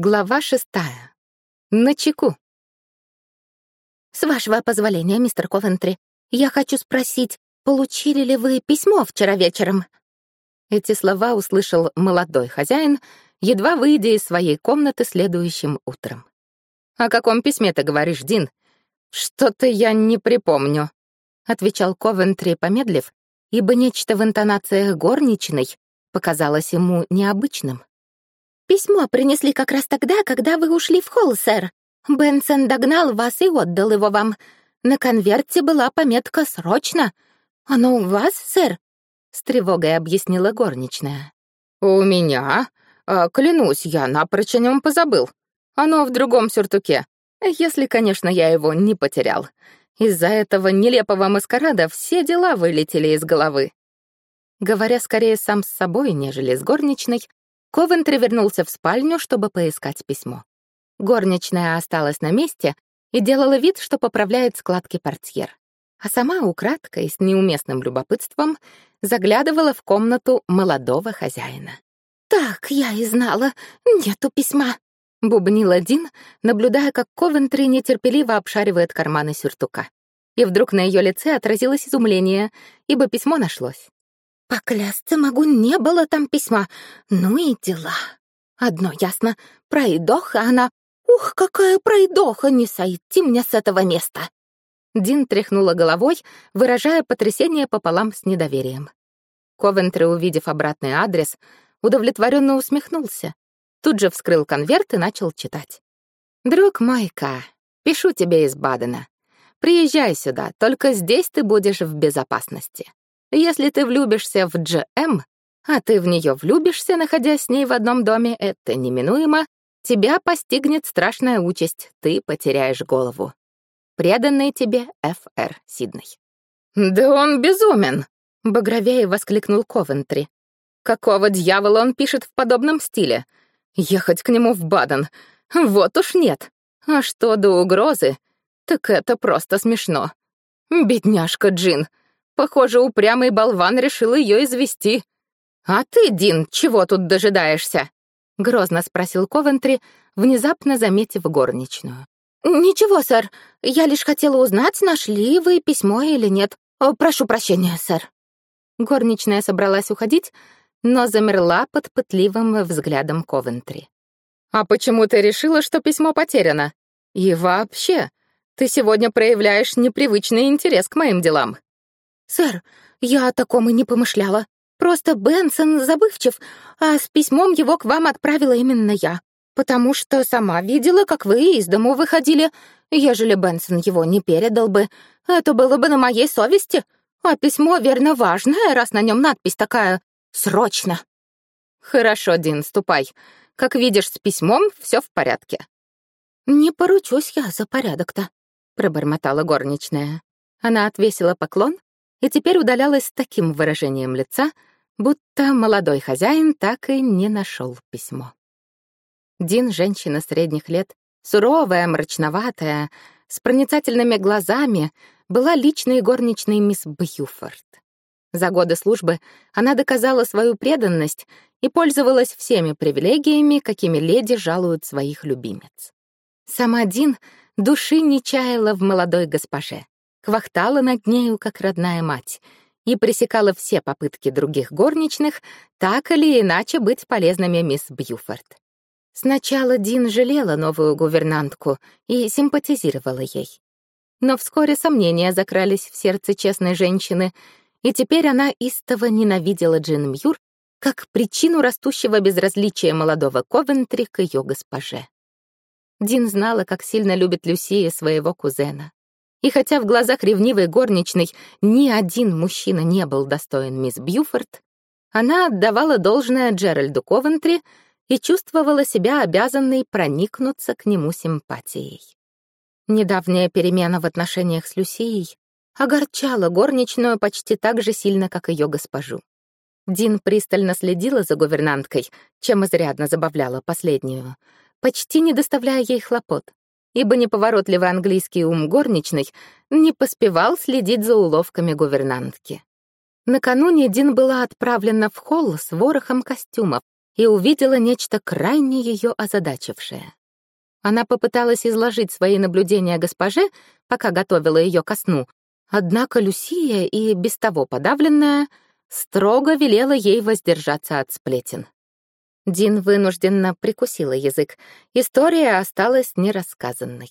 Глава шестая. На чеку. «С вашего позволения, мистер Ковентри, я хочу спросить, получили ли вы письмо вчера вечером?» Эти слова услышал молодой хозяин, едва выйдя из своей комнаты следующим утром. «О каком письме ты говоришь, Дин? Что-то я не припомню», — отвечал Ковентри, помедлив, ибо нечто в интонациях горничной показалось ему необычным. «Письмо принесли как раз тогда, когда вы ушли в холл, сэр. Бенсон догнал вас и отдал его вам. На конверте была пометка «Срочно». Оно у вас, сэр?» С тревогой объяснила горничная. «У меня? А, клянусь, я напрочь о нем позабыл. Оно в другом сюртуке. Если, конечно, я его не потерял. Из-за этого нелепого маскарада все дела вылетели из головы». Говоря скорее сам с собой, нежели с горничной, Ковентри вернулся в спальню, чтобы поискать письмо. Горничная осталась на месте и делала вид, что поправляет складки портьер. А сама украдкой, с неуместным любопытством, заглядывала в комнату молодого хозяина. «Так, я и знала, нету письма», — бубнил один, наблюдая, как Ковентри нетерпеливо обшаривает карманы сюртука. И вдруг на ее лице отразилось изумление, ибо письмо нашлось. Поклясться могу, не было там письма. Ну и дела. Одно ясно, пройдоха она. Ух, какая пройдоха, не сойти мне с этого места. Дин тряхнула головой, выражая потрясение пополам с недоверием. Ковентри, увидев обратный адрес, удовлетворенно усмехнулся. Тут же вскрыл конверт и начал читать. «Друг Майка, пишу тебе из Бадена. Приезжай сюда, только здесь ты будешь в безопасности. Если ты влюбишься в Дж.М., а ты в нее влюбишься, находясь с ней в одном доме, это неминуемо, тебя постигнет страшная участь, ты потеряешь голову. Преданный тебе Ф.Р. Сидней. «Да он безумен!» — багровее воскликнул Ковентри. «Какого дьявола он пишет в подобном стиле? Ехать к нему в Баден? Вот уж нет. А что до угрозы? Так это просто смешно. Бедняжка Джин, Похоже, упрямый болван решил ее извести. «А ты, Дин, чего тут дожидаешься?» — грозно спросил Ковентри, внезапно заметив горничную. «Ничего, сэр. Я лишь хотела узнать, нашли вы письмо или нет. Прошу прощения, сэр». Горничная собралась уходить, но замерла под пытливым взглядом Ковентри. «А почему ты решила, что письмо потеряно? И вообще, ты сегодня проявляешь непривычный интерес к моим делам». «Сэр, я о таком и не помышляла. Просто Бенсон забывчив, а с письмом его к вам отправила именно я, потому что сама видела, как вы из дому выходили. Ежели Бенсон его не передал бы, это было бы на моей совести. А письмо, верно, важное, раз на нем надпись такая «Срочно». «Хорошо, Дин, ступай. Как видишь, с письмом все в порядке». «Не поручусь я за порядок-то», — пробормотала горничная. Она отвесила поклон и теперь удалялась с таким выражением лица, будто молодой хозяин так и не нашел письмо. Дин — женщина средних лет, суровая, мрачноватая, с проницательными глазами, была личной горничной мисс Бьюфорд. За годы службы она доказала свою преданность и пользовалась всеми привилегиями, какими леди жалуют своих любимец. Сама Дин души не чаяла в молодой госпоже хвахтала над нею, как родная мать, и пресекала все попытки других горничных так или иначе быть полезными мисс Бьюфорд. Сначала Дин жалела новую гувернантку и симпатизировала ей. Но вскоре сомнения закрались в сердце честной женщины, и теперь она истово ненавидела Джин Мьюр как причину растущего безразличия молодого Ковентри к ее госпоже. Дин знала, как сильно любит Люсия своего кузена. И хотя в глазах ревнивой горничной ни один мужчина не был достоин мисс Бьюфорд, она отдавала должное Джеральду Ковентри и чувствовала себя обязанной проникнуться к нему симпатией. Недавняя перемена в отношениях с Люсией огорчала горничную почти так же сильно, как ее госпожу. Дин пристально следила за гувернанткой, чем изрядно забавляла последнюю, почти не доставляя ей хлопот ибо неповоротливый английский ум горничной не поспевал следить за уловками гувернантки. Накануне Дин была отправлена в холл с ворохом костюмов и увидела нечто крайне ее озадачившее. Она попыталась изложить свои наблюдения госпоже, пока готовила ее ко сну, однако Люсия, и без того подавленная, строго велела ей воздержаться от сплетен. Дин вынужденно прикусила язык. История осталась нерассказанной.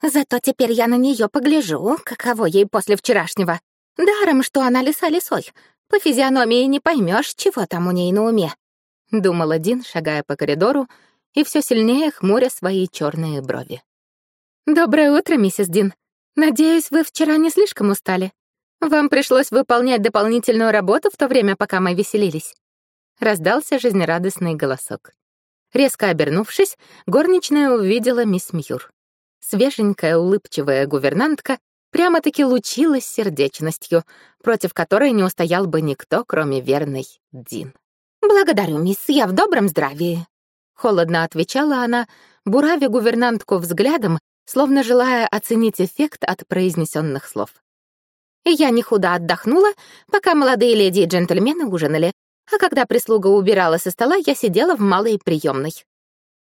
«Зато теперь я на нее погляжу, каково ей после вчерашнего. Даром, что она лиса лисой. По физиономии не поймешь, чего там у ней на уме», — думала Дин, шагая по коридору, и все сильнее хмуря свои черные брови. «Доброе утро, миссис Дин. Надеюсь, вы вчера не слишком устали. Вам пришлось выполнять дополнительную работу в то время, пока мы веселились». Раздался жизнерадостный голосок. Резко обернувшись, горничная увидела мисс Мьюр. Свеженькая, улыбчивая гувернантка прямо-таки лучилась сердечностью, против которой не устоял бы никто, кроме верной Дин. «Благодарю, мисс, я в добром здравии», — холодно отвечала она, буравя гувернантку взглядом, словно желая оценить эффект от произнесенных слов. «Я не худо отдохнула, пока молодые леди и джентльмены ужинали, а когда прислуга убирала со стола, я сидела в малой приемной.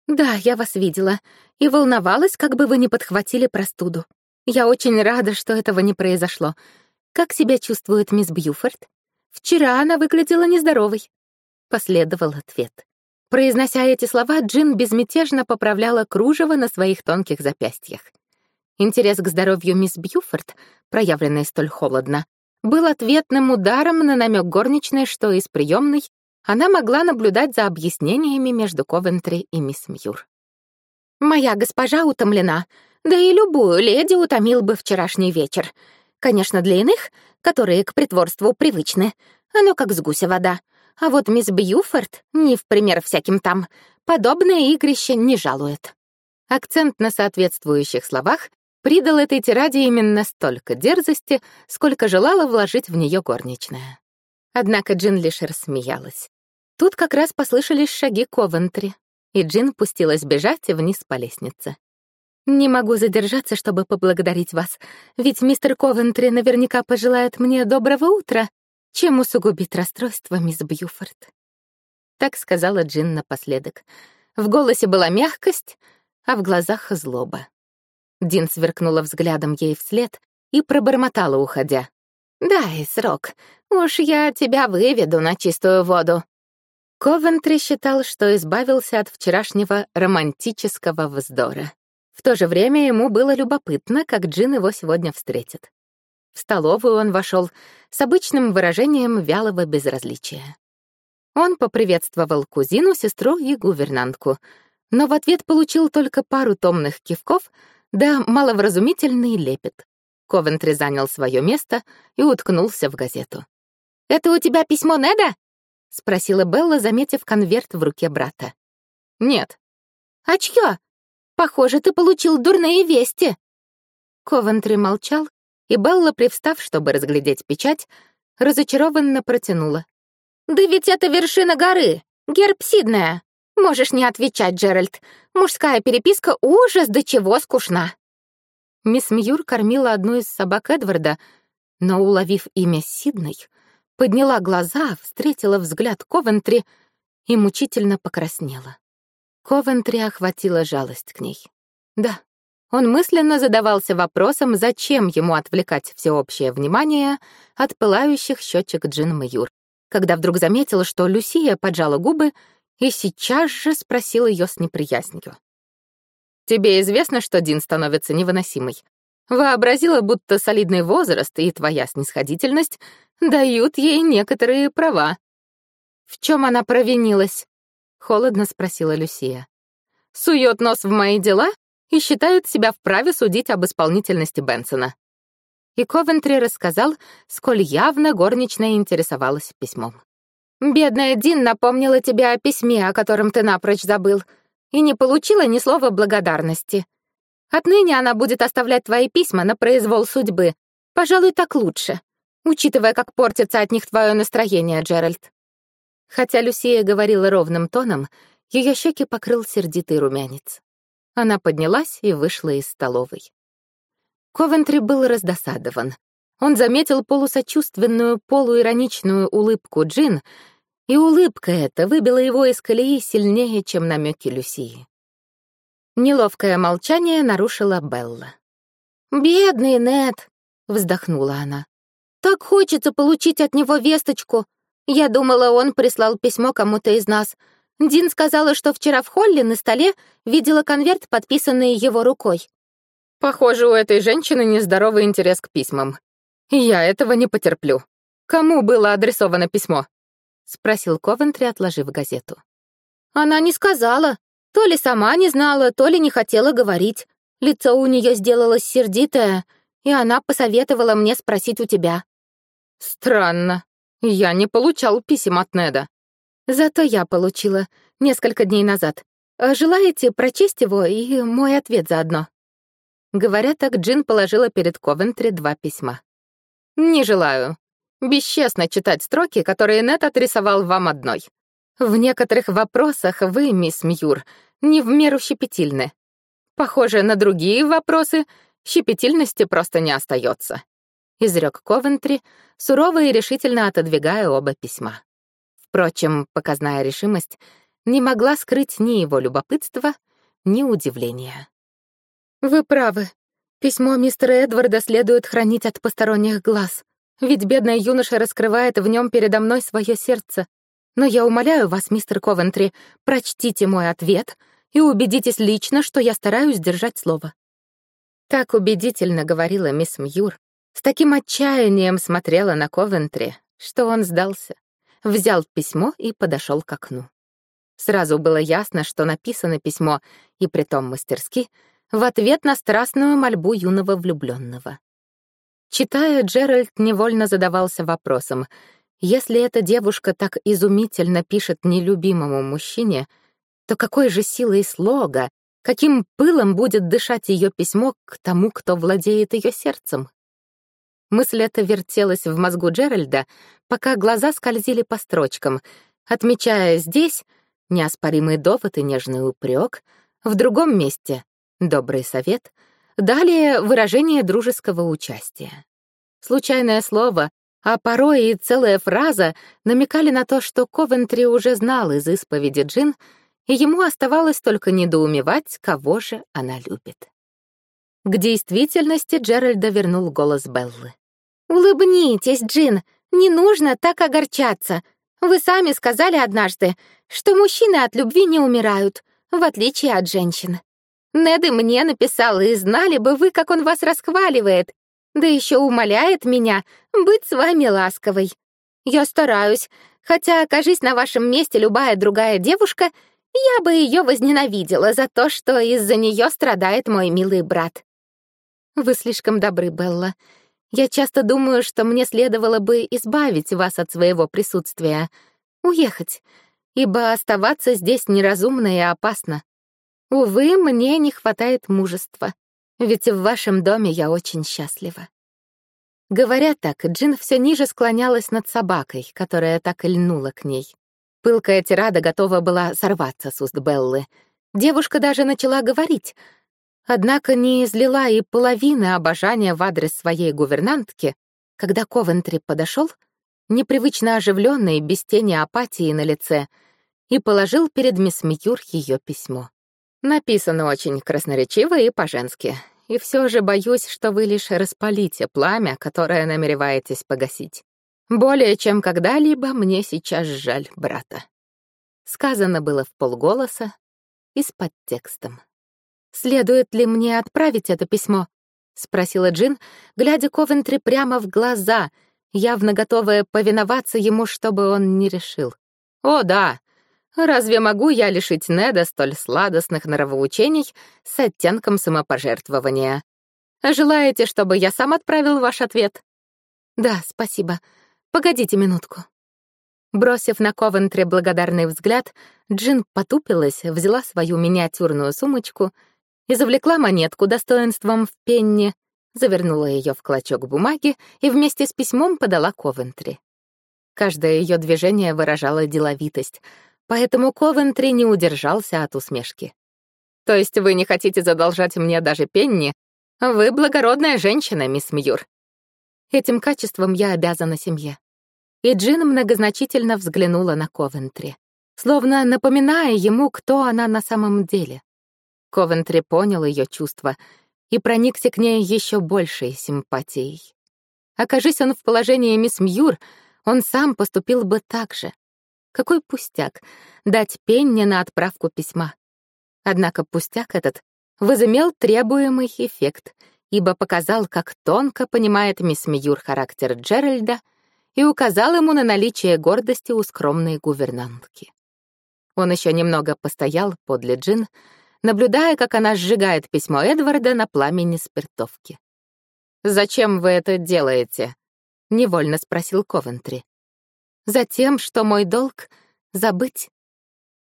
Да, я вас видела и волновалась, как бы вы не подхватили простуду. Я очень рада, что этого не произошло. Как себя чувствует мисс Бьюфорд? Вчера она выглядела нездоровой. Последовал ответ. Произнося эти слова, Джин безмятежно поправляла кружево на своих тонких запястьях. Интерес к здоровью мисс Бьюфорд, проявленный столь холодно, был ответным ударом на намек горничной, что из приемной она могла наблюдать за объяснениями между Ковентри и мисс Мьюр. «Моя госпожа утомлена, да и любую леди утомил бы вчерашний вечер. Конечно, для иных, которые к притворству привычны, оно как с гуся вода. А вот мисс Бьюфорд, не в пример всяким там, подобное игрище не жалует». Акцент на соответствующих словах придал этой тираде именно столько дерзости, сколько желала вложить в нее горничная. Однако Джин лишь рассмеялась. Тут как раз послышались шаги Ковентри, и Джин пустилась бежать вниз по лестнице. «Не могу задержаться, чтобы поблагодарить вас, ведь мистер Ковентри наверняка пожелает мне доброго утра, чем усугубит расстройство мисс Бьюфорд». Так сказала Джин напоследок. В голосе была мягкость, а в глазах — злоба. Дин сверкнула взглядом ей вслед и пробормотала, уходя. «Дай срок, уж я тебя выведу на чистую воду». Ковентри считал, что избавился от вчерашнего романтического вздора. В то же время ему было любопытно, как Джин его сегодня встретит. В столовую он вошел с обычным выражением вялого безразличия. Он поприветствовал кузину, сестру и гувернантку, но в ответ получил только пару томных кивков — да маловразумительный лепет. Ковентри занял свое место и уткнулся в газету. «Это у тебя письмо Неда?» — спросила Белла, заметив конверт в руке брата. «Нет». «А чьё? Похоже, ты получил дурные вести». Ковентри молчал, и Белла, привстав, чтобы разглядеть печать, разочарованно протянула. «Да ведь это вершина горы, герб Сиднея. Можешь не отвечать, Джеральд. Мужская переписка ужас до чего скучна. Мисс Мьюр кормила одну из собак Эдварда, но, уловив имя Сидней, подняла глаза, встретила взгляд Ковентри и мучительно покраснела. Ковентри охватила жалость к ней. Да, он мысленно задавался вопросом, зачем ему отвлекать всеобщее внимание от пылающих щечек Джин Мьюр, когда вдруг заметил, что Люсия поджала губы и сейчас же спросил ее с неприязнью. «Тебе известно, что Дин становится невыносимой? Вообразила, будто солидный возраст и твоя снисходительность дают ей некоторые права». «В чем она провинилась?» — холодно спросила Люсия. «Сует нос в мои дела и считает себя вправе судить об исполнительности Бенсона». И Ковентри рассказал, сколь явно горничная интересовалась письмом. Бедная Дин напомнила тебе о письме, о котором ты напрочь забыл, и не получила ни слова благодарности. Отныне она будет оставлять твои письма на произвол судьбы. Пожалуй, так лучше, учитывая, как портится от них твое настроение, Джеральд. Хотя Люсия говорила ровным тоном, ее щеки покрыл сердитый румянец. Она поднялась и вышла из столовой. Ковентри был раздосадован. Он заметил полусочувственную, полуироничную улыбку Джин И улыбка эта выбила его из колеи сильнее, чем намеки Люсии. Неловкое молчание нарушила Белла. «Бедный Нед!» — вздохнула она. «Так хочется получить от него весточку. Я думала, он прислал письмо кому-то из нас. Дин сказала, что вчера в холле на столе видела конверт, подписанный его рукой. Похоже, у этой женщины нездоровый интерес к письмам. Я этого не потерплю. Кому было адресовано письмо? Спросил Ковентри, отложив газету. Она не сказала. То ли сама не знала, то ли не хотела говорить. Лицо у нее сделалось сердитое, и она посоветовала мне спросить у тебя. Странно. Я не получал писем от Неда. Зато я получила несколько дней назад. Желаете прочесть его и мой ответ заодно? Говоря так, Джин положила перед Ковентри два письма. «Не желаю. Бесчестно читать строки, которые Нет отрисовал вам одной. В некоторых вопросах вы, мисс Мьюр, не в меру щепетильны. Похоже, на другие вопросы щепетильности просто не остается. Изрек Ковентри, сурово и решительно отодвигая оба письма. Впрочем, показная решимость не могла скрыть ни его любопытства, ни удивления. «Вы правы. Письмо мистера Эдварда следует хранить от посторонних глаз, ведь бедная юноша раскрывает в нем передо мной свое сердце. Но я умоляю вас, мистер Ковентри, прочтите мой ответ и убедитесь лично, что я стараюсь держать слово». Так убедительно говорила мисс Мьюр, с таким отчаянием смотрела на Ковентри, что он сдался, взял письмо и подошел к окну. Сразу было ясно, что написано письмо, и притом мастерски — в ответ на страстную мольбу юного влюбленного. Читая, Джеральд невольно задавался вопросом, если эта девушка так изумительно пишет нелюбимому мужчине, то какой же силой слога, каким пылом будет дышать ее письмо к тому, кто владеет ее сердцем? Мысль эта вертелась в мозгу Джеральда, пока глаза скользили по строчкам, отмечая здесь неоспоримый довод и нежный упрек, в другом месте добрый совет, далее выражение дружеского участия. Случайное слово, а порой и целая фраза намекали на то, что Ковентри уже знал из исповеди Джин, и ему оставалось только недоумевать, кого же она любит. К действительности Джеральда вернул голос Беллы. «Улыбнитесь, Джин, не нужно так огорчаться. Вы сами сказали однажды, что мужчины от любви не умирают, в отличие от женщин. Нед мне написал, и знали бы вы, как он вас расхваливает. Да еще умоляет меня быть с вами ласковой. Я стараюсь, хотя, окажись на вашем месте любая другая девушка, я бы ее возненавидела за то, что из-за нее страдает мой милый брат. Вы слишком добры, Белла. Я часто думаю, что мне следовало бы избавить вас от своего присутствия, уехать, ибо оставаться здесь неразумно и опасно. Увы, мне не хватает мужества, ведь в вашем доме я очень счастлива. Говоря так, Джин все ниже склонялась над собакой, которая так и льнула к ней. Пылкая тирада готова была сорваться с уст Беллы. Девушка даже начала говорить, однако не излила и половины обожания в адрес своей гувернантки, когда Ковентри подошел, непривычно оживленный, без тени апатии на лице, и положил перед мисс Мьюр ее письмо. Написано очень красноречиво и по-женски. И все же боюсь, что вы лишь распалите пламя, которое намереваетесь погасить. Более чем когда-либо мне сейчас жаль брата. Сказано было в полголоса и с подтекстом. «Следует ли мне отправить это письмо?» — спросила Джин, глядя Ковентри прямо в глаза, явно готовая повиноваться ему, чтобы он не решил. «О, да, Разве могу я лишить Неда столь сладостных нравоучений с оттенком самопожертвования? Желаете, чтобы я сам отправил ваш ответ? Да, спасибо. Погодите минутку. Бросив на Ковентри благодарный взгляд, Джин потупилась, взяла свою миниатюрную сумочку и завлекла монетку достоинством в пенни, завернула ее в клочок бумаги и вместе с письмом подала Ковентри. Каждое ее движение выражало деловитость — поэтому Ковентри не удержался от усмешки. «То есть вы не хотите задолжать мне даже пенни? Вы благородная женщина, мисс Мьюр. Этим качеством я обязана семье. И Джин многозначительно взглянула на Ковентри, словно напоминая ему, кто она на самом деле. Ковентри понял ее чувства и проникся к ней еще большей симпатией. Окажись он в положении мисс Мьюр, он сам поступил бы так же. Какой пустяк — дать Пенни на отправку письма. Однако пустяк этот возымел требуемый эффект, ибо показал, как тонко понимает мисс Мьюр характер Джеральда и указал ему на наличие гордости у скромной гувернантки. Он еще немного постоял подле Джин, наблюдая, как она сжигает письмо Эдварда на пламени спиртовки. «Зачем вы это делаете?» — невольно спросил Ковентри. «Затем, что мой долг — забыть.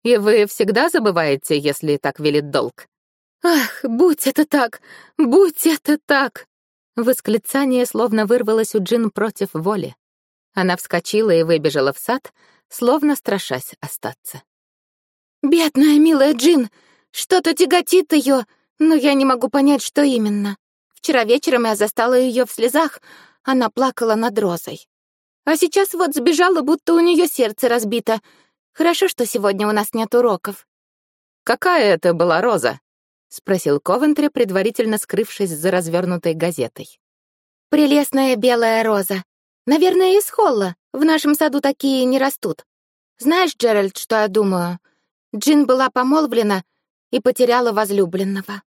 И вы всегда забываете, если так велит долг?» «Ах, будь это так! Будь это так!» Восклицание словно вырвалось у Джин против воли. Она вскочила и выбежала в сад, словно страшась остаться. «Бедная милая Джин! Что-то тяготит ее, но я не могу понять, что именно. Вчера вечером я застала ее в слезах, она плакала над розой. А сейчас вот сбежала, будто у нее сердце разбито. Хорошо, что сегодня у нас нет уроков». «Какая это была роза?» — спросил Ковентри, предварительно скрывшись за развернутой газетой. «Прелестная белая роза. Наверное, из холла. В нашем саду такие не растут. Знаешь, Джеральд, что я думаю? Джин была помолвлена и потеряла возлюбленного.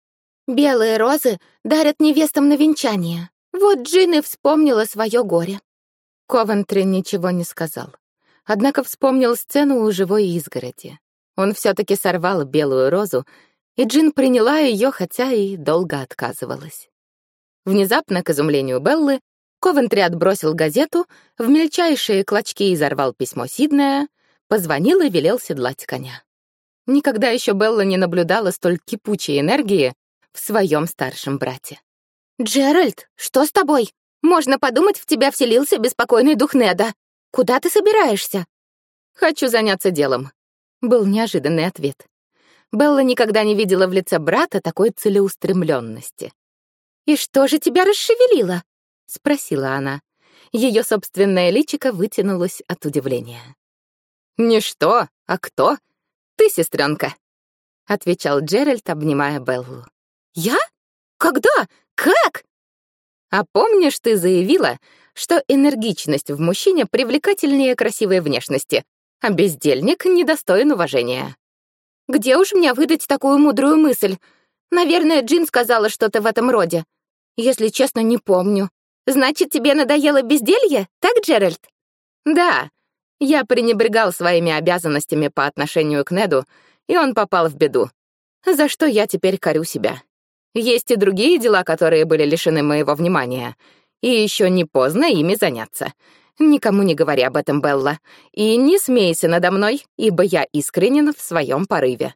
Белые розы дарят невестам на венчание. Вот Джин и вспомнила свое горе». Ковентри ничего не сказал. Однако вспомнил сцену у живой изгороди. Он все таки сорвал белую розу и Джин приняла ее, хотя и долго отказывалась. Внезапно, к изумлению Беллы, Ковентри отбросил газету, в мельчайшие клочки изорвал письмо Сиднея, позвонил и велел седлать коня. Никогда еще Белла не наблюдала столь кипучей энергии в своем старшем брате. «Джеральд, что с тобой? Можно подумать, в тебя вселился беспокойный дух Неда. Куда ты собираешься?» «Хочу заняться делом», — был неожиданный ответ. Белла никогда не видела в лице брата такой целеустремленности. «И что же тебя расшевелило?» — спросила она. Ее собственное личико вытянулось от удивления. «Не что, а кто? Ты, сестренка, отвечал Джеральд, обнимая Беллу. «Я? Когда? Как?» «А помнишь, ты заявила, что энергичность в мужчине привлекательнее красивой внешности, а бездельник недостоин уважения?» Где уж мне выдать такую мудрую мысль? Наверное, Джин сказала что-то в этом роде. Если честно, не помню. Значит, тебе надоело безделье, так, Джеральд? Да. Я пренебрегал своими обязанностями по отношению к Неду, и он попал в беду. За что я теперь корю себя. Есть и другие дела, которые были лишены моего внимания, и еще не поздно ими заняться. Никому не говори об этом, Белла. И не смейся надо мной, ибо я искренен в своем порыве.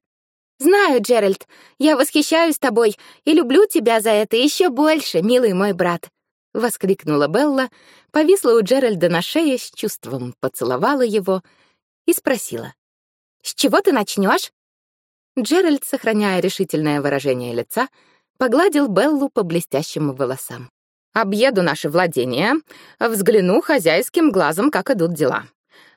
Знаю, Джеральд, я восхищаюсь тобой и люблю тебя за это еще больше, милый мой брат. Воскликнула Белла, повисла у Джеральда на шее с чувством, поцеловала его и спросила. «С чего ты начнешь? Джеральд, сохраняя решительное выражение лица, погладил Беллу по блестящим волосам. Объеду наши владения, взгляну хозяйским глазом, как идут дела.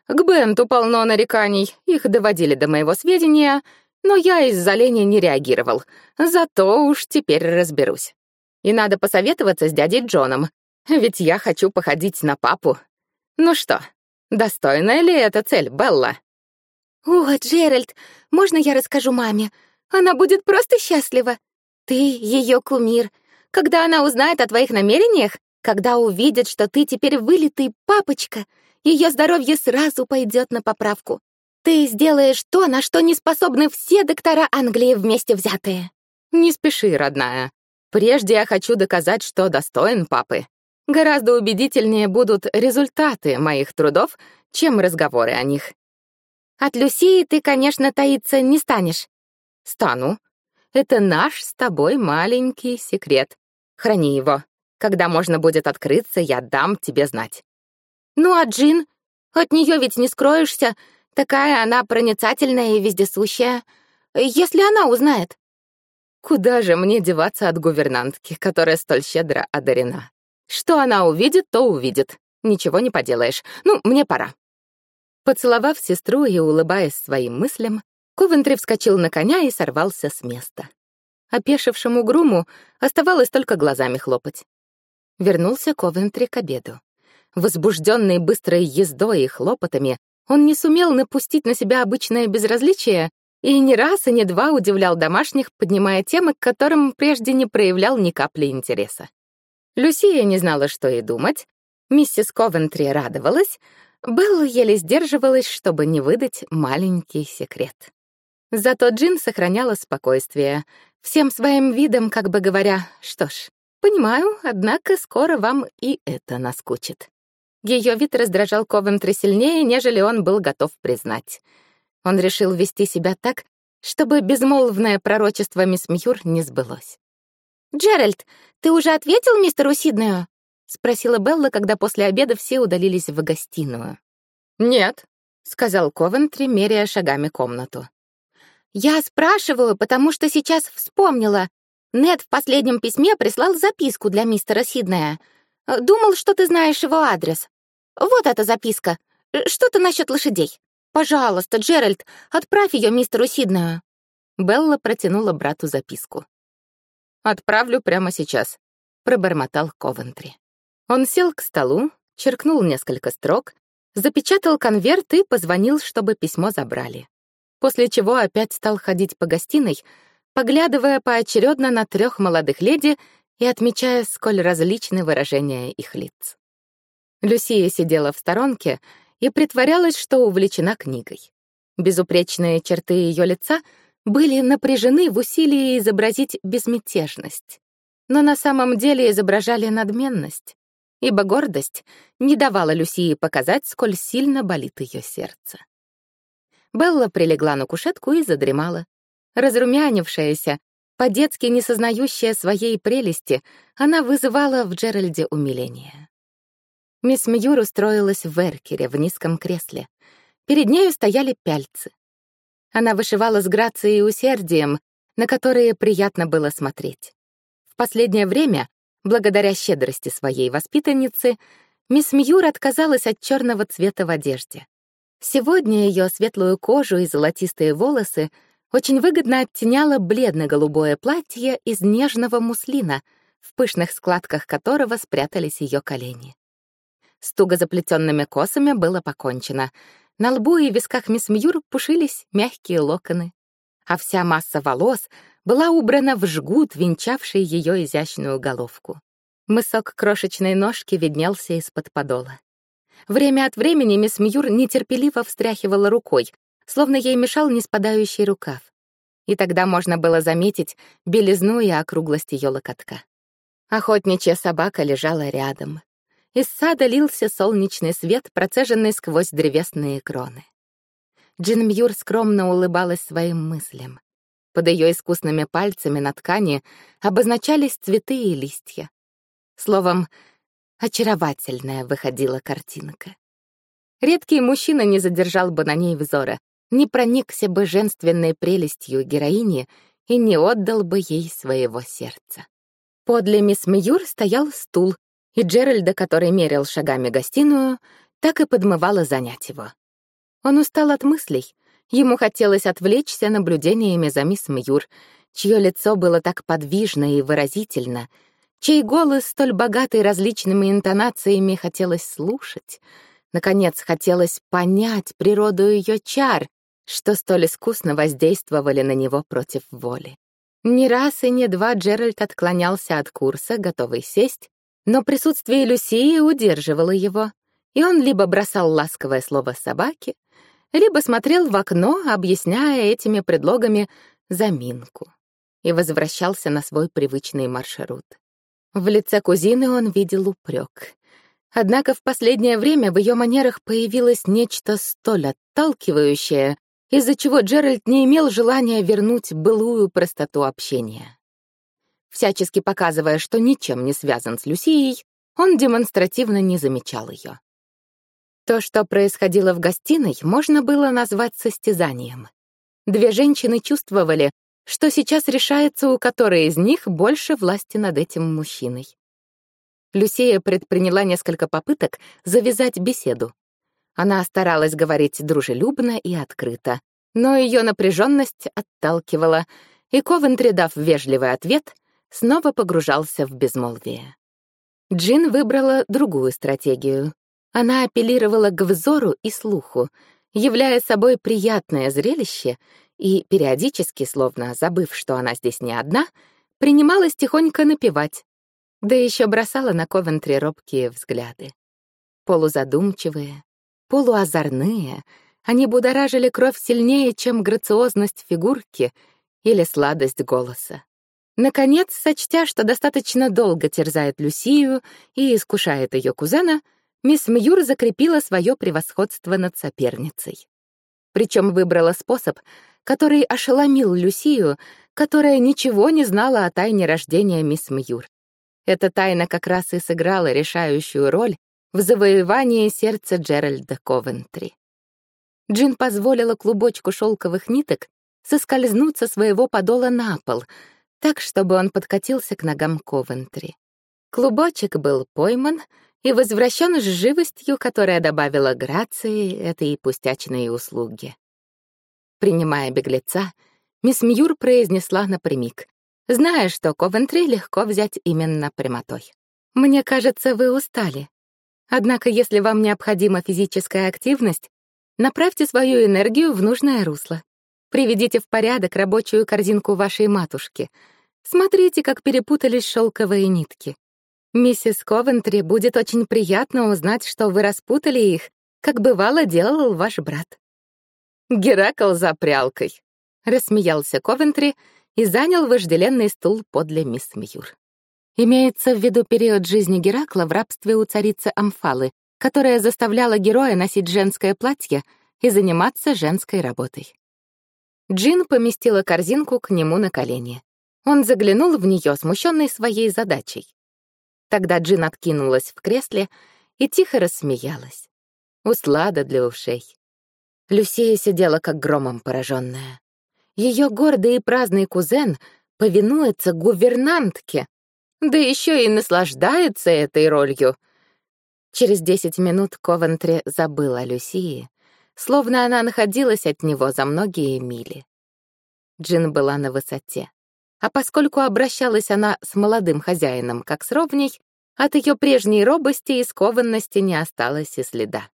К Бенту полно нареканий, их доводили до моего сведения, но я из-за лени не реагировал. Зато уж теперь разберусь. И надо посоветоваться с дядей Джоном, ведь я хочу походить на папу. Ну что, достойная ли эта цель, Белла? О, Джеральд, можно я расскажу маме? Она будет просто счастлива. Ты ее кумир — когда она узнает о твоих намерениях, когда увидит, что ты теперь вылитый папочка, ее здоровье сразу пойдет на поправку. Ты сделаешь то, на что не способны все доктора Англии вместе взятые. Не спеши, родная. Прежде я хочу доказать, что достоин папы. Гораздо убедительнее будут результаты моих трудов, чем разговоры о них. От Люсии ты, конечно, таиться не станешь. Стану. Это наш с тобой маленький секрет. Храни его. Когда можно будет открыться, я дам тебе знать. Ну а Джин? От нее ведь не скроешься. Такая она проницательная и вездесущая. Если она узнает. Куда же мне деваться от гувернантки, которая столь щедро одарена? Что она увидит, то увидит. ничего не поделаешь. Ну, мне пора». Поцеловав сестру и улыбаясь своим мыслям, Ковентри вскочил на коня и сорвался с места. Опешившему груму оставалось только глазами хлопать. Вернулся Ковентри к обеду. Возбужденный быстрой ездой и хлопотами, он не сумел напустить на себя обычное безразличие и ни раз и ни два удивлял домашних, поднимая темы, к которым прежде не проявлял ни капли интереса. Люсия не знала, что и думать, миссис Ковентри радовалась, Белла еле сдерживалась, чтобы не выдать маленький секрет. Зато Джин сохраняла спокойствие, всем своим видом как бы говоря, что ж, понимаю, однако скоро вам и это наскучит. Ее вид раздражал Ковентри сильнее, нежели он был готов признать. Он решил вести себя так, чтобы безмолвное пророчество мисс Мьюр не сбылось. «Джеральд, ты уже ответил мистеру Сиднею?» — спросила Белла, когда после обеда все удалились в гостиную. «Нет», — сказал Ковентри, меряя шагами комнату. «Я спрашиваю, потому что сейчас вспомнила. Нед в последнем письме прислал записку для мистера Сиднея. Думал, что ты знаешь его адрес. Вот эта записка. Что-то насчет лошадей. Пожалуйста, Джеральд, отправь ее мистеру Сиднею». Белла протянула брату записку. «Отправлю прямо сейчас», — пробормотал Ковентри. Он сел к столу, черкнул несколько строк, запечатал конверт и позвонил, чтобы письмо забрали после чего опять стал ходить по гостиной, поглядывая поочередно на трех молодых леди и отмечая, сколь различны выражения их лиц. Люсия сидела в сторонке и притворялась, что увлечена книгой. Безупречные черты ее лица были напряжены в усилии изобразить безмятежность, но на самом деле изображали надменность, ибо гордость не давала Люсии показать, сколь сильно болит ее сердце. Белла прилегла на кушетку и задремала. Разрумянившаяся, по-детски не сознающая своей прелести, она вызывала в Джеральде умиление. Мисс Мьюр устроилась в эркере в низком кресле. Перед нею стояли пяльцы. Она вышивала с грацией и усердием, на которые приятно было смотреть. В последнее время, благодаря щедрости своей воспитанницы, мисс Мьюр отказалась от черного цвета в одежде. Сегодня ее светлую кожу и золотистые волосы очень выгодно оттеняло бледно-голубое платье из нежного муслина, в пышных складках которого спрятались ее колени. С туго заплетенными косами было покончено. На лбу и висках мисс Мьюр пушились мягкие локоны, а вся масса волос была убрана в жгут, венчавший ее изящную головку. Мысок крошечной ножки виднелся из-под подола. Время от времени мисс Мьюр нетерпеливо встряхивала рукой, словно ей мешал неспадающий рукав. И тогда можно было заметить белизну и округлость ее локотка. Охотничья собака лежала рядом. Из сада лился солнечный свет, процеженный сквозь древесные кроны. Джин Мьюр скромно улыбалась своим мыслям. Под ее искусными пальцами на ткани обозначались цветы и листья. Словом, Очаровательная выходила картинка. Редкий мужчина не задержал бы на ней взора, не проникся бы женственной прелестью героини и не отдал бы ей своего сердца. Подле мисс Мьюр стоял стул, и Джеральда, который мерил шагами гостиную, так и подмывала занять его. Он устал от мыслей, ему хотелось отвлечься наблюдениями за мисс Мьюр, чье лицо было так подвижно и выразительно — чей голос, столь богатый различными интонациями, хотелось слушать. Наконец, хотелось понять природу ее чар, что столь искусно воздействовали на него против воли. Ни раз и не два Джеральд отклонялся от курса, готовый сесть, но присутствие Люсии удерживало его, и он либо бросал ласковое слово собаке, либо смотрел в окно, объясняя этими предлогами заминку, и возвращался на свой привычный маршрут. В лице кузины он видел упрек. Однако в последнее время в ее манерах появилось нечто столь отталкивающее, из-за чего Джеральд не имел желания вернуть былую простоту общения. Всячески показывая, что ничем не связан с Люсией, он демонстративно не замечал ее. То, что происходило в гостиной, можно было назвать состязанием. Две женщины чувствовали, что сейчас решается, у которой из них больше власти над этим мужчиной. Люсия предприняла несколько попыток завязать беседу. Она старалась говорить дружелюбно и открыто, но ее напряженность отталкивала, и Ковентри, дав вежливый ответ, снова погружался в безмолвие. Джин выбрала другую стратегию. Она апеллировала к взору и слуху, являя собой приятное зрелище и, периодически, словно забыв, что она здесь не одна, принималась тихонько напевать, да еще бросала на Ковентри робкие взгляды. Полузадумчивые, полуозорные, они будоражили кровь сильнее, чем грациозность фигурки или сладость голоса. Наконец, сочтя, что достаточно долго терзает Люсию и искушает ее кузена, мисс Мьюр закрепила свое превосходство над соперницей. Причем выбрала способ, который ошеломил Люсию, которая ничего не знала о тайне рождения мисс Мьюр. Эта тайна как раз и сыграла решающую роль в завоевании сердца Джеральда Ковентри. Джин позволила клубочку шелковых ниток соскользнуть со своего подола на пол, так, чтобы он подкатился к ногам Ковентри. Клубочек был пойман и возвращен с живостью, которая добавила грации этой пустячной услуги. Принимая беглеца, мисс Мьюр произнесла напрямик зная, что Ковентри легко взять именно прямотой. «Мне кажется, вы устали. Однако, если вам необходима физическая активность, направьте свою энергию в нужное русло. Приведите в порядок рабочую корзинку вашей матушки. Смотрите, как перепутались шелковые нитки. Миссис Ковентри будет очень приятно узнать, что вы распутали их, как бывало делал ваш брат». «Геракл за прялкой», — рассмеялся Ковентри, — и занял вожделенный стул подле мисс Мьюр. Имеется в виду период жизни Геракла в рабстве у царицы Амфалы, которая заставляла героя носить женское платье и заниматься женской работой. Джин поместила корзинку к нему на колени. Он заглянул в нее, смущенный своей задачей. Тогда Джин откинулась в кресле и тихо рассмеялась. Услада для ушей. Люсия сидела как громом пораженная. Ее гордый и праздный кузен повинуется гувернантке, да еще и наслаждается этой ролью. Через десять минут Ковентри забыл о Люсии, словно она находилась от него за многие мили. Джин была на высоте. А поскольку обращалась она с молодым хозяином как с ровней, от ее прежней робости и скованности не осталось и следа.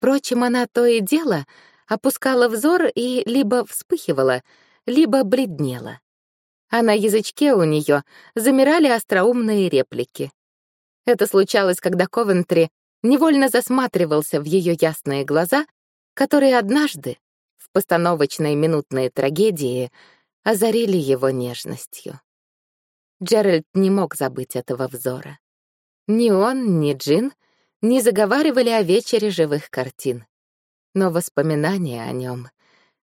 Впрочем, она то и дело опускала взор и либо вспыхивала, либо бледнела. А на язычке у нее замирали остроумные реплики. Это случалось, когда Ковентри невольно засматривался в ее ясные глаза, которые однажды, в постановочной минутной трагедии, озарили его нежностью. Джеральд не мог забыть этого взора. Ни он, ни Джин не заговаривали о вечере живых картин но воспоминания о нем,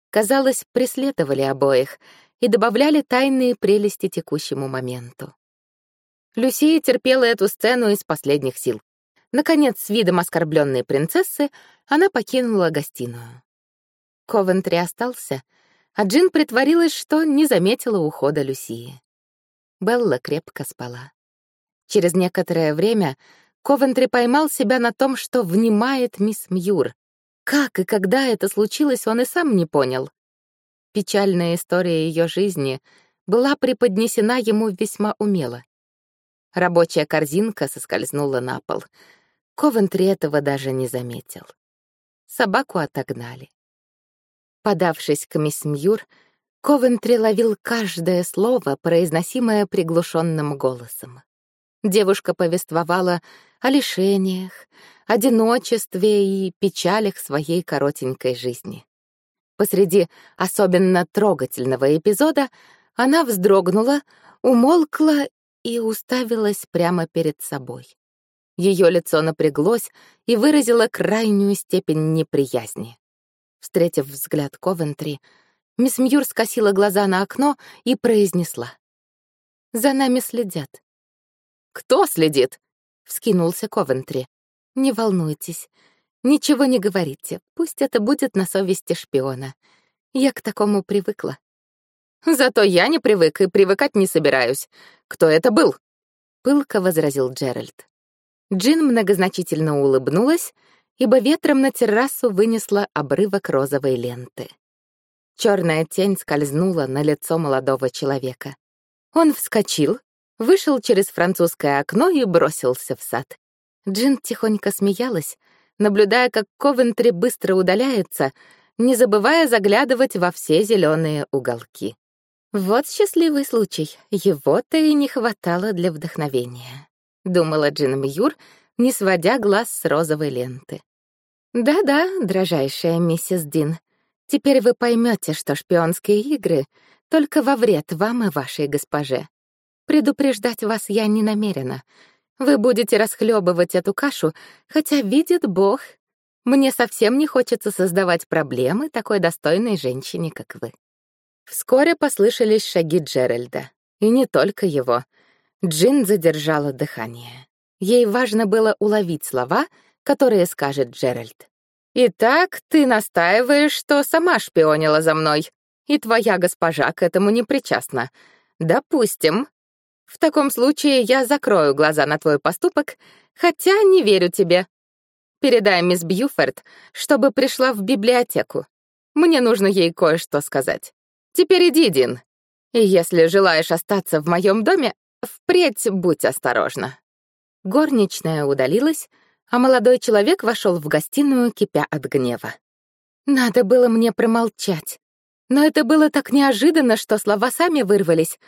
казалось, преследовали обоих и добавляли тайные прелести текущему моменту. Люсия терпела эту сцену из последних сил. Наконец, с видом оскорбленной принцессы, она покинула гостиную. Ковентри остался, а Джин притворилась, что не заметила ухода Люсии. Белла крепко спала. Через некоторое время Ковентри поймал себя на том, что внимает мисс Мьюр, как и когда это случилось, он и сам не понял. Печальная история ее жизни была преподнесена ему весьма умело. Рабочая корзинка соскользнула на пол. Ковентри этого даже не заметил. Собаку отогнали. Подавшись к мисс Мьюр, Ковентри ловил каждое слово, произносимое приглушенным голосом. Девушка повествовала о лишениях, одиночестве и печалях своей коротенькой жизни. Посреди особенно трогательного эпизода она вздрогнула, умолкла и уставилась прямо перед собой. Ее лицо напряглось и выразило крайнюю степень неприязни. Встретив взгляд Ковентри, мисс Мьюр скосила глаза на окно и произнесла. «За нами следят». «Кто следит?» — вскинулся Ковентри. Не волнуйтесь. Ничего не говорите. Пусть это будет на совести шпиона. Я к такому привыкла. Зато я не привык и привыкать не собираюсь. Кто это был? пылко возразил Джеральд. Джин многозначительно улыбнулась, ибо ветром на террасу вынесла обрывок розовой ленты. Черная тень скользнула на лицо молодого человека. Он вскочил, вышел через французское окно и бросился в сад. Джин тихонько смеялась, наблюдая, как Ковентри быстро удаляется, не забывая заглядывать во все зеленые уголки. Вот счастливый случай, его-то и не хватало для вдохновения, думала Джин Мьюр, не сводя глаз с розовой ленты. Да-да, дрожайшая миссис Дин, теперь вы поймете, что шпионские игры только во вред вам и вашей госпоже. Предупреждать вас я не намерена. Вы будете расхлебывать эту кашу, хотя видит Бог, мне совсем не хочется создавать проблемы такой достойной женщине, как вы. Вскоре послышались шаги Джеральда, и не только его. Джин задержала дыхание. Ей важно было уловить слова, которые скажет Джеральд. «Итак, ты настаиваешь, что сама шпионила за мной, и твоя госпожа к этому не причастна. Допустим. В таком случае я закрою глаза на твой поступок, хотя не верю тебе. Передай мисс Бьюфорд, чтобы пришла в библиотеку. Мне нужно ей кое-что сказать. Теперь иди, Дин. И если желаешь остаться в моем доме, впредь будь осторожна». Горничная удалилась, а молодой человек вошел в гостиную, кипя от гнева. «Надо было мне промолчать. Но это было так неожиданно, что слова сами вырвались.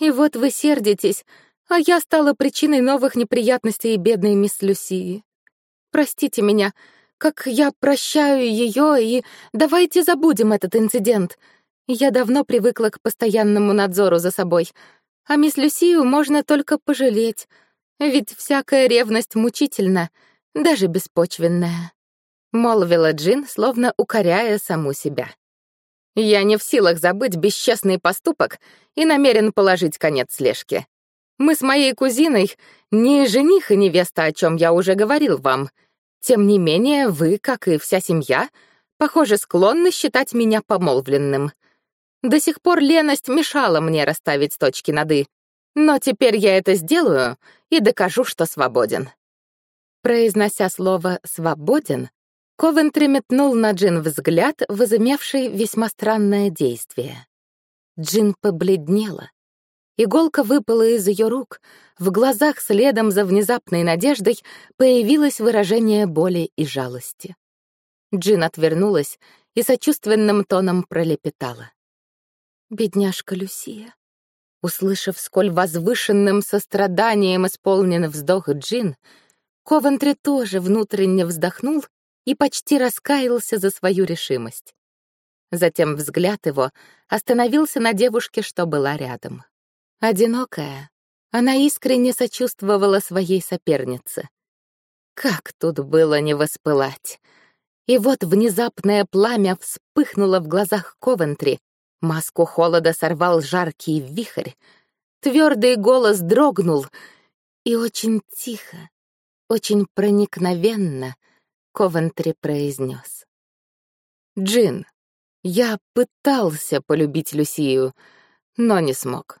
И вот вы сердитесь, а я стала причиной новых неприятностей бедной мисс Люсии. Простите меня, как я прощаю ее, и давайте забудем этот инцидент. Я давно привыкла к постоянному надзору за собой, а мисс Люсию можно только пожалеть, ведь всякая ревность мучительна, даже беспочвенная. Молвила Джин, словно укоряя саму себя. Я не в силах забыть бесчестный поступок и намерен положить конец слежке. Мы с моей кузиной не жених и невеста, о чем я уже говорил вам. Тем не менее, вы, как и вся семья, похоже, склонны считать меня помолвленным. До сих пор леность мешала мне расставить точки над «и», но теперь я это сделаю и докажу, что свободен. Произнося слово «свободен», Ковентри метнул на Джин взгляд, возымевший весьма странное действие. Джин побледнела. Иголка выпала из ее рук, в глазах следом за внезапной надеждой появилось выражение боли и жалости. Джин отвернулась и сочувственным тоном пролепетала. «Бедняжка Люсия». Услышав, сколь возвышенным состраданием исполнен вздох Джин, Ковентри тоже внутренне вздохнул и почти раскаялся за свою решимость. Затем взгляд его остановился на девушке, что была рядом. Одинокая, она искренне сочувствовала своей сопернице. Как тут было не воспылать? И вот внезапное пламя вспыхнуло в глазах Ковентри, маску холода сорвал жаркий вихрь, твердый голос дрогнул, и очень тихо, очень проникновенно — Ковентри произнес. «Джин, я пытался полюбить Люсию, но не смог.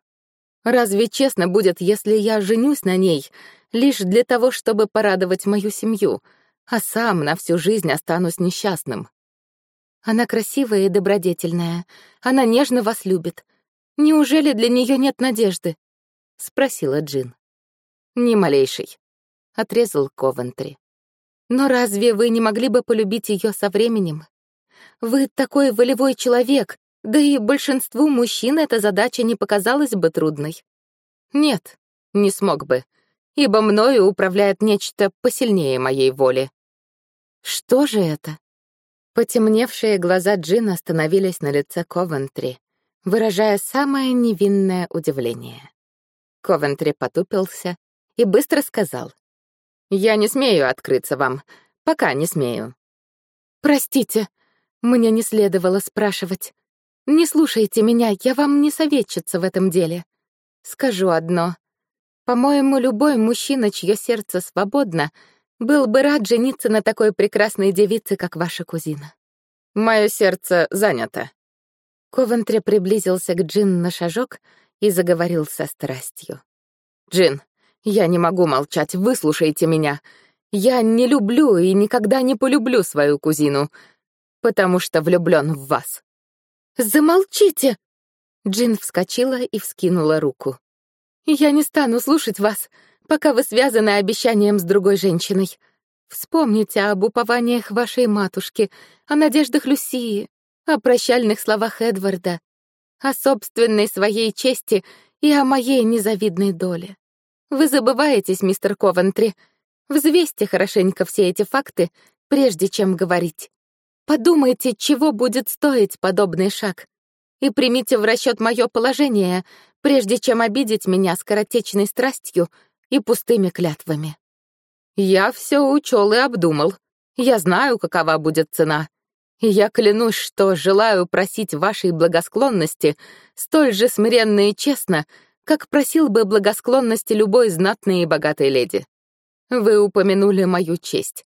Разве честно будет, если я женюсь на ней лишь для того, чтобы порадовать мою семью, а сам на всю жизнь останусь несчастным? Она красивая и добродетельная, она нежно вас любит. Неужели для нее нет надежды?» — спросила Джин. «Ни малейшей», — отрезал Ковентри. Но разве вы не могли бы полюбить ее со временем? Вы такой волевой человек, да и большинству мужчин эта задача не показалась бы трудной. Нет, не смог бы, ибо мною управляет нечто посильнее моей воли. Что же это? Потемневшие глаза Джин остановились на лице Ковентри, выражая самое невинное удивление. Ковентри потупился и быстро сказал. Я не смею открыться вам. Пока не смею. Простите, мне не следовало спрашивать. Не слушайте меня, я вам не советчица в этом деле. Скажу одно. По-моему, любой мужчина, чье сердце свободно, был бы рад жениться на такой прекрасной девице, как ваша кузина. Мое сердце занято. Ковентри приблизился к Джин на шажок и заговорил со страстью. «Джин, Я не могу молчать, выслушайте меня. Я не люблю и никогда не полюблю свою кузину, потому что влюблен в вас». «Замолчите!» Джин вскочила и вскинула руку. «Я не стану слушать вас, пока вы связаны обещанием с другой женщиной. Вспомните об упованиях вашей матушки, о надеждах Люсии, о прощальных словах Эдварда, о собственной своей чести и о моей незавидной доле. Вы забываетесь, мистер Ковентри. Взвесьте хорошенько все эти факты, прежде чем говорить. Подумайте, чего будет стоить подобный шаг. И примите в расчет мое положение, прежде чем обидеть меня скоротечной страстью и пустыми клятвами. Я все учел и обдумал. Я знаю, какова будет цена. И я клянусь, что желаю просить вашей благосклонности столь же смиренно и честно, как просил бы благосклонности любой знатной и богатой леди. Вы упомянули мою честь.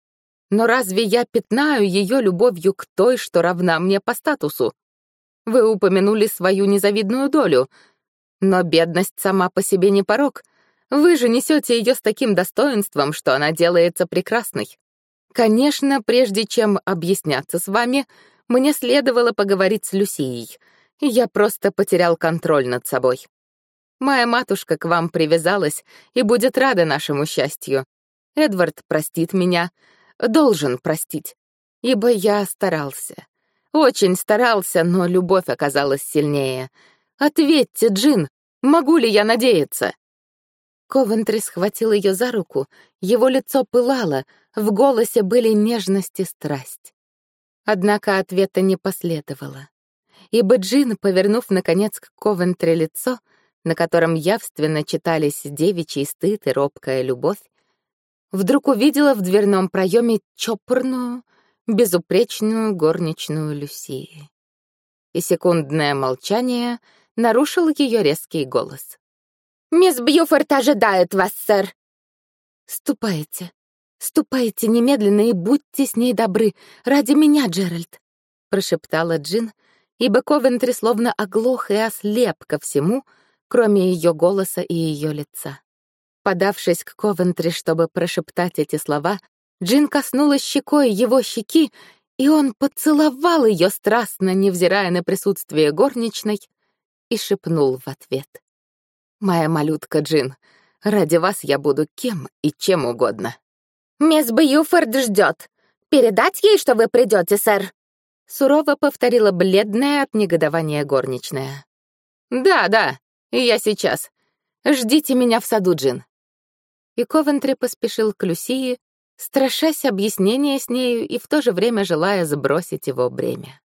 Но разве я пятнаю ее любовью к той, что равна мне по статусу? Вы упомянули свою незавидную долю. Но бедность сама по себе не порог. Вы же несете ее с таким достоинством, что она делается прекрасной. Конечно, прежде чем объясняться с вами, мне следовало поговорить с Люсией. Я просто потерял контроль над собой. Моя матушка к вам привязалась и будет рада нашему счастью. Эдвард простит меня, должен простить, ибо я старался. Очень старался, но любовь оказалась сильнее. Ответьте, Джин, могу ли я надеяться? Ковентри схватил ее за руку, его лицо пылало, в голосе были нежность и страсть. Однако ответа не последовало, ибо Джин, повернув, наконец, к Ковентри лицо, на котором явственно читались девичий стыд и робкая любовь, вдруг увидела в дверном проеме чопорную, безупречную горничную Люсии. И секундное молчание нарушил ее резкий голос. «Мисс Бьюфорд ожидает вас, сэр». «Ступайте, ступайте немедленно и будьте с ней добры, ради меня, Джеральд», — прошептала Джин, ибо Ковентри словно оглох и ослеп ко всему, кроме ее голоса и ее лица. Подавшись к Ковентри, чтобы прошептать эти слова, Джин коснулась щекой его щеки, и он поцеловал ее страстно, невзирая на присутствие горничной, и шепнул в ответ. «Моя малютка Джин, ради вас я буду кем и чем угодно». «Мисс Бьюфорд ждет. Передать ей, что вы придете, сэр?» Сурово повторила бледная от негодования горничная. «Да, да, я сейчас. Ждите меня в саду, Джин». И Ковентри поспешил к Люсии, страшась объяснения с нею и в то же время желая сбросить его бремя.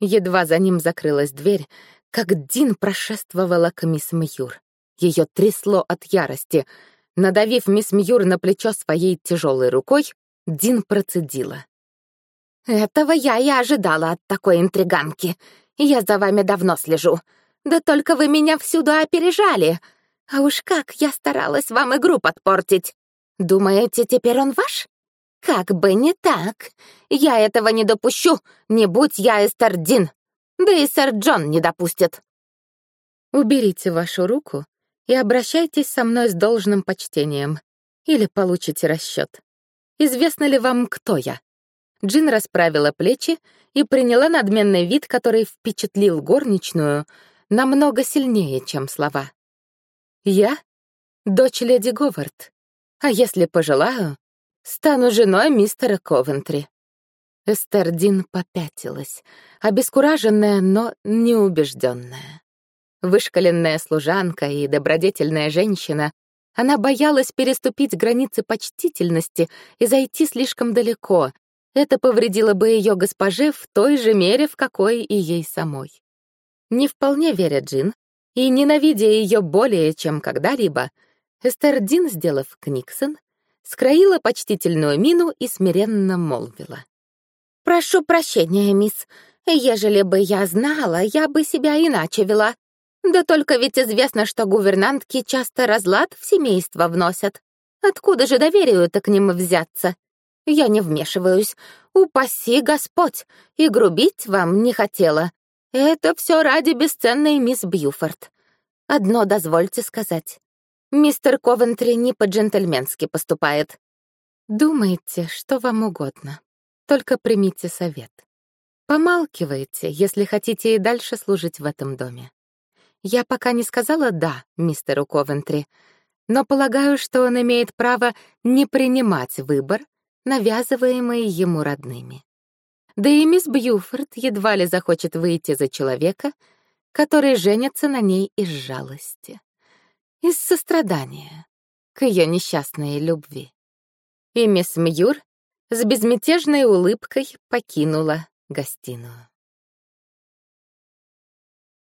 Едва за ним закрылась дверь, как Дин прошествовала к мисс Мьюр. Ее трясло от ярости. Надавив мисс Мьюр на плечо своей тяжелой рукой, Дин процедила. «Этого я и ожидала от такой интриганки. Я за вами давно слежу. Да только вы меня всюду опережали. А уж как я старалась вам игру подпортить. Думаете, теперь он ваш? Как бы не так. Я этого не допущу, не будь я Эстер Дин. Да и сэр Джон не допустит». «Уберите вашу руку и обращайтесь со мной с должным почтением, или получите расчет. Известно ли вам, кто я?» Джин расправила плечи и приняла надменный вид, который впечатлил горничную намного сильнее, чем слова. «Я — дочь леди Говард, а если пожелаю, стану женой мистера Ковентри». Эстер Дин попятилась, обескураженная, но неубежденная. Вышкаленная служанка и добродетельная женщина, она боялась переступить границы почтительности и зайти слишком далеко. Это повредило бы ее госпоже в той же мере, в какой и ей самой. Не вполне веря Джин и ненавидя ее более, чем когда-либо, Эстер Дин, сделав Книксон, скроила почтительную мину и смиренно молвила. «Прошу прощения, мисс. Ежели бы я знала, я бы себя иначе вела. Да только ведь известно, что гувернантки часто разлад в семейство вносят. Откуда же доверию-то к ним взяться? Я не вмешиваюсь. Упаси Господь, и грубить вам не хотела. Это все ради бесценной мисс Бьюфорд. Одно дозвольте сказать. Мистер Ковентри не по-джентльменски поступает. Думайте, что вам угодно. Только примите совет. Помалкивайте, если хотите и дальше служить в этом доме. Я пока не сказала «да» мистеру Ковентри, но полагаю, что он имеет право не принимать выбор, навязываемый ему родными. Да и мисс Бьюфорд едва ли захочет выйти за человека, который женится на ней из жалости, из сострадания к ее несчастной любви. И мисс Мьюр с безмятежной улыбкой покинула гостиную.